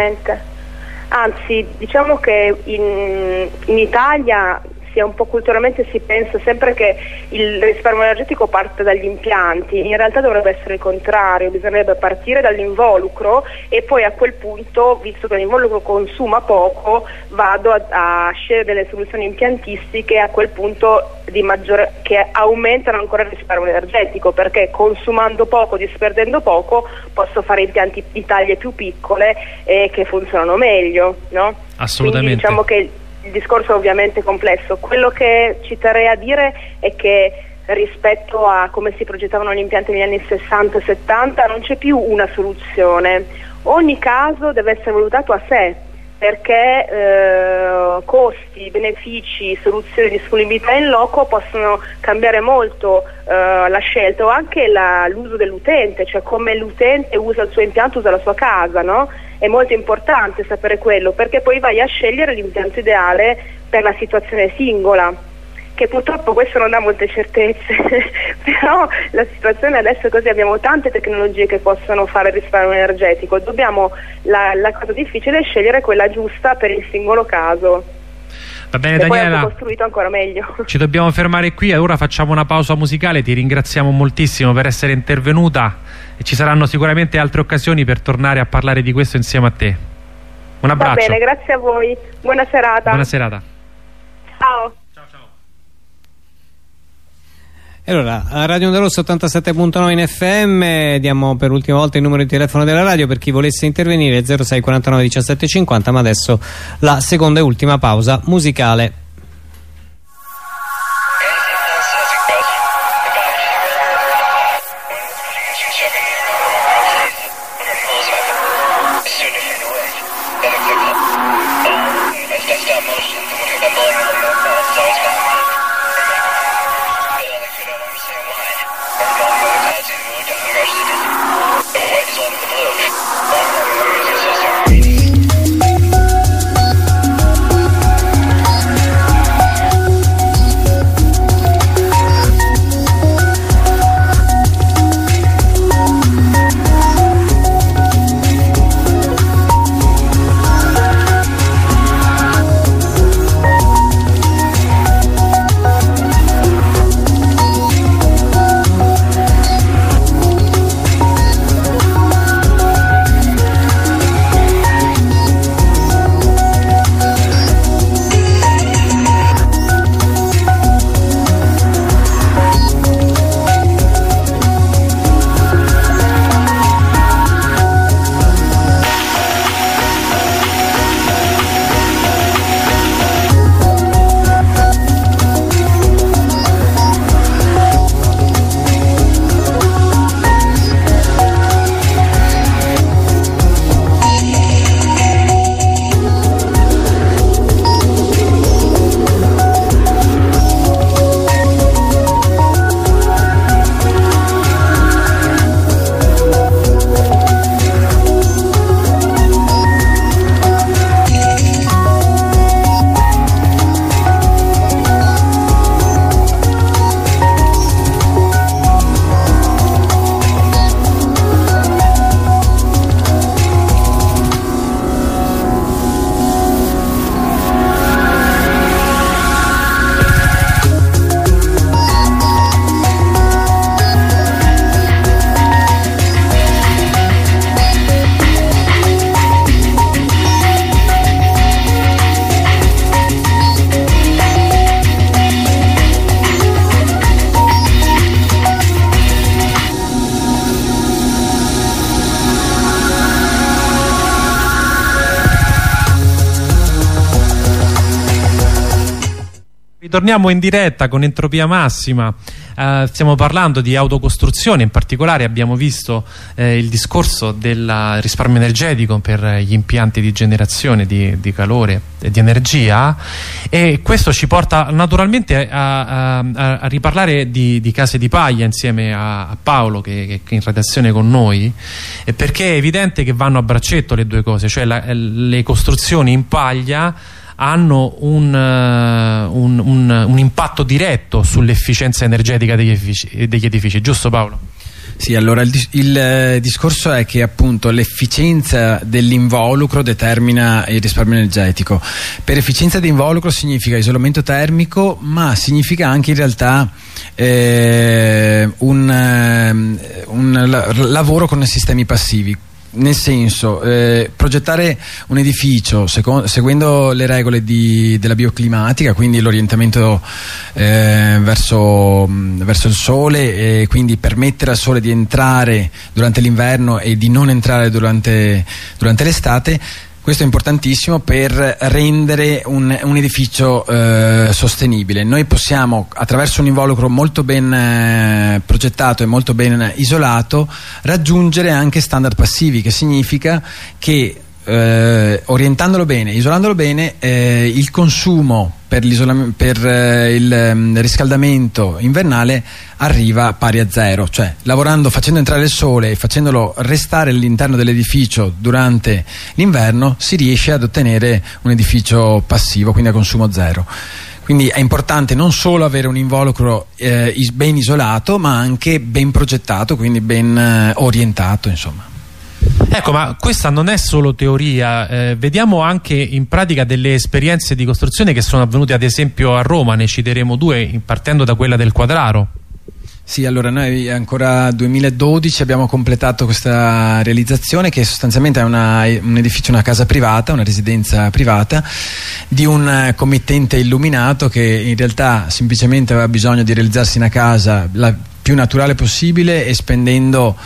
Anzi diciamo che in, in Italia sia un po' culturalmente si pensa sempre che il risparmio energetico parte dagli impianti, in realtà dovrebbe essere il contrario, bisognerebbe partire dall'involucro e poi a quel punto, visto che l'involucro consuma poco, vado a, a scegliere delle soluzioni impiantistiche a quel punto maggiore, che aumentano ancora il risparmio energetico, perché consumando poco, disperdendo poco, posso fare impianti di taglie più piccole e che funzionano meglio. No? Assolutamente. Quindi diciamo che il discorso è ovviamente complesso. Quello che ci terrei a dire è che rispetto a come si progettavano gli impianti negli anni 60 e 70 non c'è più una soluzione. Ogni caso deve essere valutato a sé perché eh, costi, benefici, soluzioni, disponibilità in loco possono cambiare molto eh, la scelta o anche l'uso dell'utente, cioè come l'utente usa il suo impianto, usa la sua casa, no? È molto importante sapere quello perché poi vai a scegliere l'impianto ideale per la situazione singola che purtroppo questo non dà molte certezze, però la situazione adesso è così, abbiamo tante tecnologie che possono fare risparmio energetico, Dobbiamo, la, la cosa difficile è scegliere quella giusta per il singolo caso. Va bene e Daniela, costruito ancora meglio. ci dobbiamo fermare qui, ora facciamo una pausa musicale, ti ringraziamo moltissimo per essere intervenuta e ci saranno sicuramente altre occasioni per tornare a parlare di questo insieme a te. Un abbraccio. Va bene, grazie a voi. Buona serata. Buona serata. Ciao. E allora, a Radio Onda Rossa 87.9 in FM diamo per l'ultima volta il numero di telefono della radio per chi volesse intervenire 06 49 17 50 ma adesso la seconda e ultima pausa musicale. Ritorniamo in diretta con Entropia Massima, eh, stiamo parlando di autocostruzione, in particolare abbiamo visto eh, il discorso del risparmio energetico per gli impianti di generazione di, di, calore e di energia e questo ci porta naturalmente a, a, a riparlare di, di, case di paglia insieme a, a Paolo che, che, è in redazione con noi perché è evidente che vanno a braccetto le due cose, cioè la, le costruzioni in paglia hanno un, uh, un, un, un impatto diretto sull'efficienza energetica degli edifici, degli edifici, giusto Paolo? Sì, allora il, il, eh, discorso è che appunto l'efficienza dell'involucro determina il risparmio energetico. Per efficienza di involucro significa isolamento termico, ma significa anche in realtà eh, un, eh, un la- lavoro con sistemi passivi nel senso, eh, progettare un edificio seco- seguendo le regole di- della bioclimatica, quindi l'orientamento eh, verso, verso il sole e quindi permettere al sole di entrare durante l'inverno e di non entrare durante, durante l'estate. Questo è importantissimo per rendere un, un edificio eh, sostenibile. Noi possiamo, attraverso un involucro molto ben eh, progettato e molto ben isolato, raggiungere anche standard passivi, che significa che eh, orientandolo bene, isolandolo bene, eh, il consumo per, per eh, il ehm, riscaldamento invernale arriva pari a zero, cioè lavorando, facendo entrare il sole e facendolo restare all'interno dell'edificio durante l'inverno si riesce ad ottenere un edificio passivo, quindi a consumo zero. Quindi è importante non solo avere un involucro eh, ben isolato, ma anche ben progettato, quindi ben eh, orientato, insomma. Ecco, ma questa non è solo teoria, eh, vediamo anche in pratica delle esperienze di costruzione che sono avvenute ad esempio a Roma, ne citeremo due, partendo da quella del Quadraro. Sì, allora noi ancora 2012 abbiamo completato questa realizzazione che sostanzialmente è una- un edificio, una casa privata, una residenza privata di un eh, committente illuminato che in realtà semplicemente aveva bisogno di realizzarsi una casa la più naturale possibile e spendendo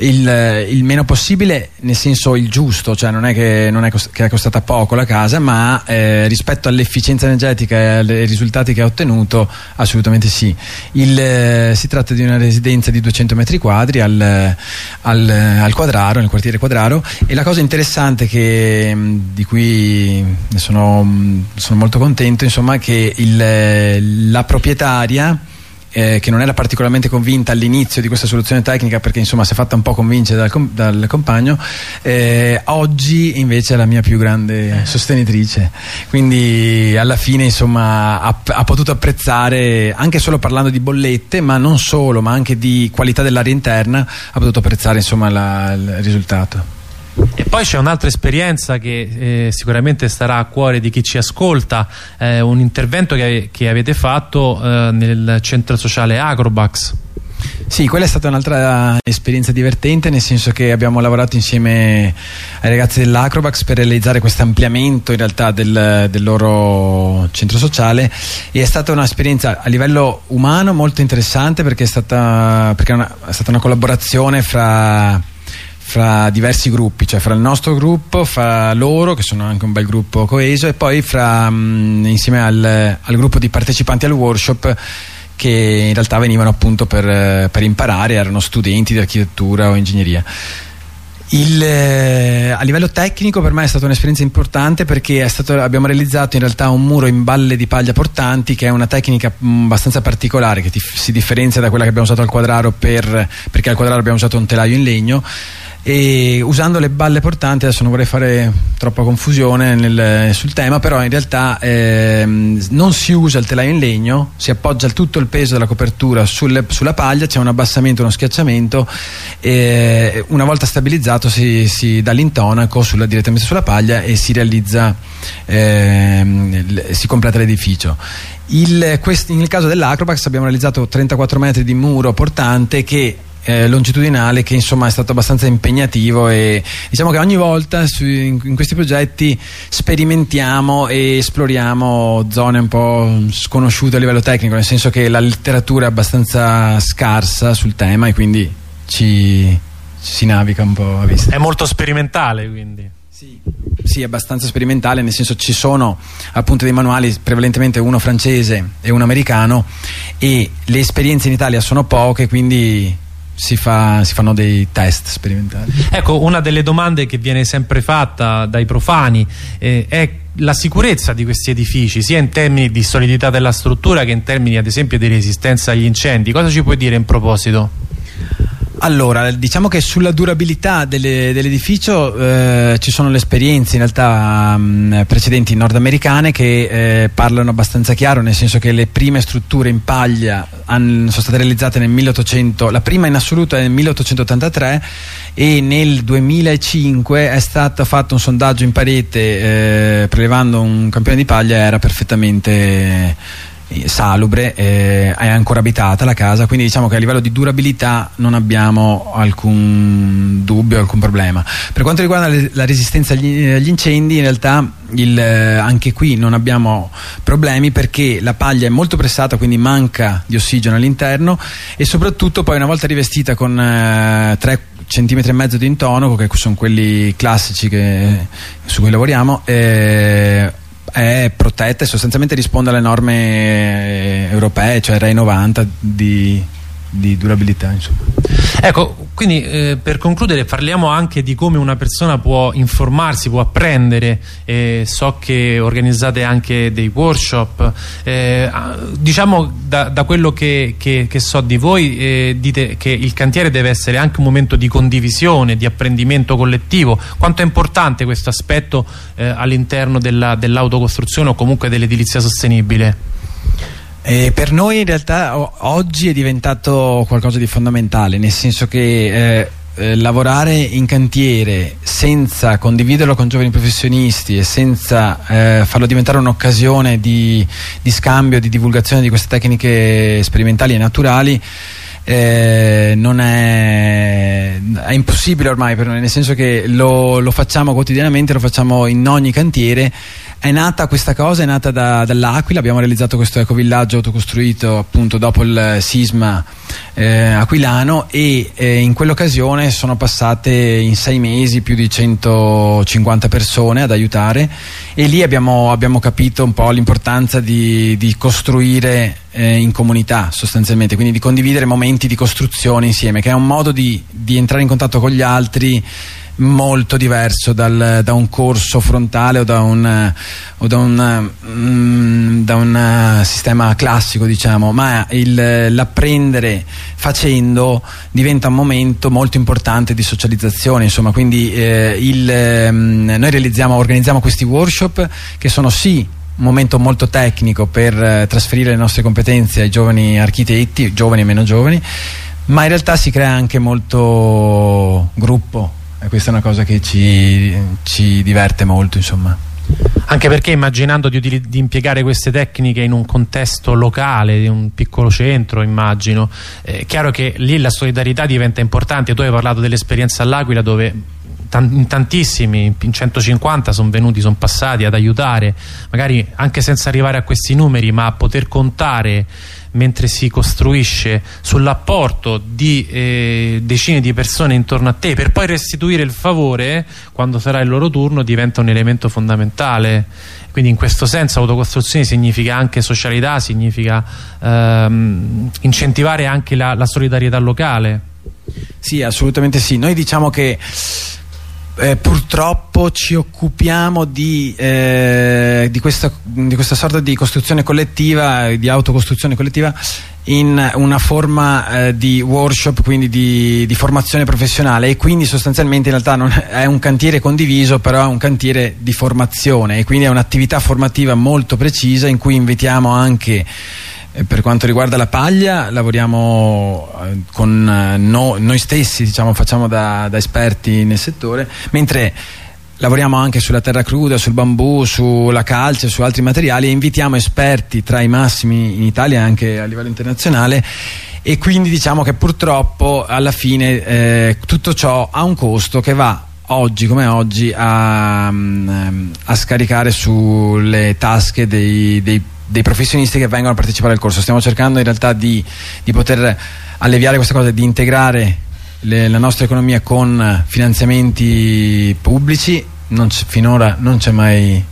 il, il meno possibile, nel senso il giusto, cioè non è che, non è cost- che è costata poco la casa, ma eh, rispetto all'efficienza energetica e ai risultati che ha ottenuto, assolutamente sì. Il, eh, si tratta di una residenza di 200 metri quadri al, al, al Quadraro, nel quartiere Quadraro, e la cosa interessante che, mh, di cui sono, mh, sono molto contento, insomma, è che il, la proprietaria eh, che non era particolarmente convinta all'inizio di questa soluzione tecnica perché insomma si è fatta un po' convincere dal, com- dal compagno eh, oggi invece è la mia più grande sostenitrice. Quindi alla fine insomma ha, ha potuto apprezzare anche solo parlando di bollette ma non solo ma anche di qualità dell'aria interna ha potuto apprezzare insomma la- il risultato E poi c'è un'altra esperienza che eh, sicuramente starà a cuore di chi ci ascolta, eh, un intervento che, che avete fatto eh, nel centro sociale Acrobax. Sì, quella è stata un'altra esperienza divertente, nel senso che abbiamo lavorato insieme ai ragazzi dell'Acrobax per realizzare questo ampliamento in realtà del, del loro centro sociale e è stata un'esperienza a livello umano molto interessante perché è stata, perché è una, è stata una collaborazione fra fra diversi gruppi, cioè fra il nostro gruppo, fra loro, che sono anche un bel gruppo coeso, e poi fra, mh, insieme al, al gruppo di partecipanti al workshop che in realtà venivano appunto per, eh, per imparare, erano studenti di architettura o ingegneria. Il, eh, a livello tecnico per me è stata un'esperienza importante perché stato- abbiamo realizzato in realtà un muro in balle di paglia portanti che è una tecnica mh, abbastanza particolare che ti- si differenzia da quella che abbiamo usato al quadraro per- perché al quadraro abbiamo usato un telaio in legno e usando le balle portanti adesso non vorrei fare troppa confusione nel- sul tema però in realtà ehm, non si usa il telaio in legno si appoggia tutto il peso della copertura sulle- sulla paglia c'è un abbassamento uno schiacciamento e una volta stabilizzato si, si dà l'intonaco sulla- direttamente sulla paglia e si realizza ehm, si completa l'edificio. Il, quest- nel caso dell'Acrobax abbiamo realizzato 34 metri di muro portante che eh, longitudinale che insomma è stato abbastanza impegnativo e diciamo che ogni volta su- in, in questi progetti sperimentiamo e esploriamo zone un po' sconosciute a livello tecnico nel senso che la letteratura è abbastanza scarsa sul tema e quindi ci, ci si naviga un po' a vista È molto sperimentale quindi. sì, abbastanza sperimentale, nel senso ci sono appunto dei manuali, prevalentemente uno francese e uno americano, e le esperienze in Italia sono poche, quindi si, fa- si fanno dei test sperimentali. Ecco, una delle domande che viene sempre fatta dai profani eh, è la sicurezza di questi edifici, sia in termini di solidità della struttura che in termini ad esempio di resistenza agli incendi. Cosa ci puoi dire in proposito? Allora, diciamo che sulla durabilità delle- dell'edificio eh, ci sono le esperienze in realtà mh, precedenti nordamericane che eh, parlano abbastanza chiaro, nel senso che le prime strutture in paglia han- sono state realizzate nel 1800, la prima in assoluto è nel 1883 e nel 2005 è stato fatto un sondaggio in parete eh, prelevando un campione di paglia era perfettamente salubre, eh, è ancora abitata la casa, quindi diciamo che a livello di durabilità non abbiamo alcun dubbio, alcun problema. Per quanto riguarda la resistenza agli, incendi, in realtà il, eh, anche qui non abbiamo problemi perché la paglia è molto pressata, quindi manca di ossigeno all'interno e soprattutto poi una volta rivestita con 3 centimetri e mezzo di intonaco, che sono quelli classici che- su cui lavoriamo, eh, è protetta e sostanzialmente risponde alle norme eh, europee, cioè REI 90 di, di durabilità. Insomma. Ecco, quindi eh, per concludere parliamo anche di come una persona può informarsi, può apprendere, eh, so che organizzate anche dei workshop, eh, ah, diciamo da, da quello che, che- che so di voi eh, dite che il cantiere deve essere anche un momento di condivisione, di apprendimento collettivo, quanto è importante questo aspetto eh, all'interno della- dell'autocostruzione o comunque dell'edilizia sostenibile? E per noi in realtà oggi è diventato qualcosa di fondamentale, nel senso che eh, eh, lavorare in cantiere senza condividerlo con giovani professionisti e senza eh, farlo diventare un'occasione di, di scambio, di divulgazione di queste tecniche sperimentali e naturali eh, non è, è impossibile ormai per noi, nel senso che lo, lo facciamo quotidianamente, lo facciamo in ogni cantiere. È nata questa cosa, è nata da- dall'Aquila, abbiamo realizzato questo ecovillaggio autocostruito appunto dopo il sisma eh, aquilano e eh, in quell'occasione sono passate in sei mesi più di 150 persone ad aiutare e lì abbiamo, abbiamo capito un po' l'importanza di, di costruire eh, in comunità sostanzialmente, quindi di condividere momenti di costruzione insieme, che è un modo di, di entrare in contatto con gli altri molto diverso dal- da un corso frontale o da un, o da un, mm, da un, eh, sistema classico diciamo. Ma l'apprendere facendo diventa un momento molto importante di socializzazione insomma. Quindi eh, il, ehm, noi realizziamo organizziamo questi workshop che sono sì un momento molto tecnico per eh, trasferire le nostre competenze ai giovani architetti, giovani e meno giovani, ma in realtà si crea anche molto gruppo e questa è una cosa che ci, ci diverte molto, insomma. Anche perché immaginando di, di impiegare queste tecniche in un contesto locale, di un piccolo centro, immagino, è chiaro che lì la solidarietà diventa importante. Tu hai parlato dell'esperienza all'Aquila dove in tantissimi, in 150 sono venuti, sono passati ad aiutare, magari anche senza arrivare a questi numeri, ma a poter contare mentre si costruisce sull'apporto di eh, decine di persone intorno a te per poi restituire il favore quando sarà il loro turno diventa un elemento fondamentale quindi in questo senso autocostruzione significa anche socialità significa ehm, incentivare anche la, la solidarietà locale Sì, assolutamente sì. Noi diciamo che eh, purtroppo ci occupiamo di, eh, di, questa, di questa sorta di costruzione collettiva, di autocostruzione collettiva in una forma eh, di workshop, quindi di, di formazione professionale. E quindi sostanzialmente in realtà è un cantiere condiviso, però è un cantiere di formazione. E quindi è un'attività formativa molto precisa in cui invitiamo anche per quanto riguarda la paglia lavoriamo eh, con eh, no- noi stessi, diciamo, facciamo da, da esperti nel settore, mentre lavoriamo anche sulla terra cruda, sul bambù, sulla calce, su altri materiali e invitiamo esperti tra i massimi in Italia e anche a livello internazionale. E quindi diciamo che purtroppo alla fine eh, tutto ciò ha un costo che va oggi come oggi a, mm, a scaricare sulle tasche dei, dei- dei professionisti che vengono a partecipare al corso. Stiamo cercando in realtà di, di poter alleviare questa cosa, di integrare le- la nostra economia con finanziamenti pubblici. Non finora non c'è mai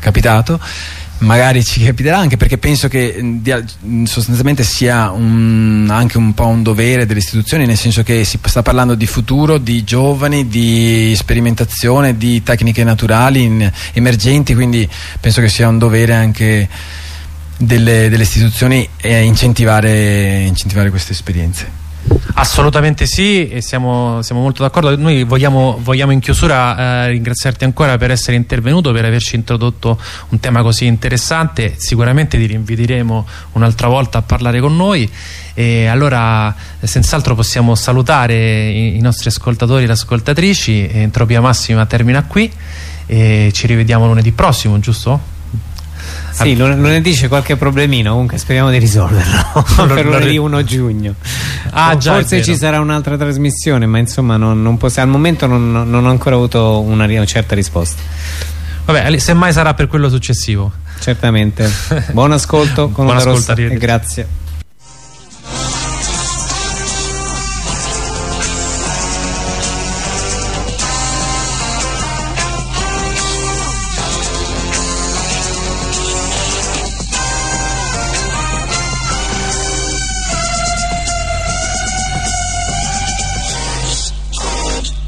capitato magari ci capiterà anche perché penso che di- mh, sostanzialmente sia un- anche un po' un dovere delle istituzioni nel senso che si sta parlando di futuro, di giovani, di sperimentazione, di tecniche naturali in- emergenti quindi penso che sia un dovere anche delle, delle istituzioni eh, incentivare, incentivare queste esperienze Assolutamente sì e siamo, siamo molto d'accordo. Noi vogliamo, vogliamo in chiusura eh, ringraziarti ancora per essere intervenuto, per averci introdotto un tema così interessante. Sicuramente ti rinviteremo un'altra volta a parlare con noi e allora senz'altro possiamo salutare i, i nostri ascoltatori e ascoltatrici. Entropia Massima termina qui e ci rivediamo lunedì prossimo, giusto? Sì, lun- lunedì c'è qualche problemino, comunque speriamo di risolverlo per lunedì 1 giugno. Ah, già, Forse ci sarà un'altra trasmissione, ma insomma non, non al momento non, non ho ancora avuto una, una certa risposta. Vabbè, semmai sarà per quello successivo. Certamente. Buon ascolto con Buon ascolto, e grazie.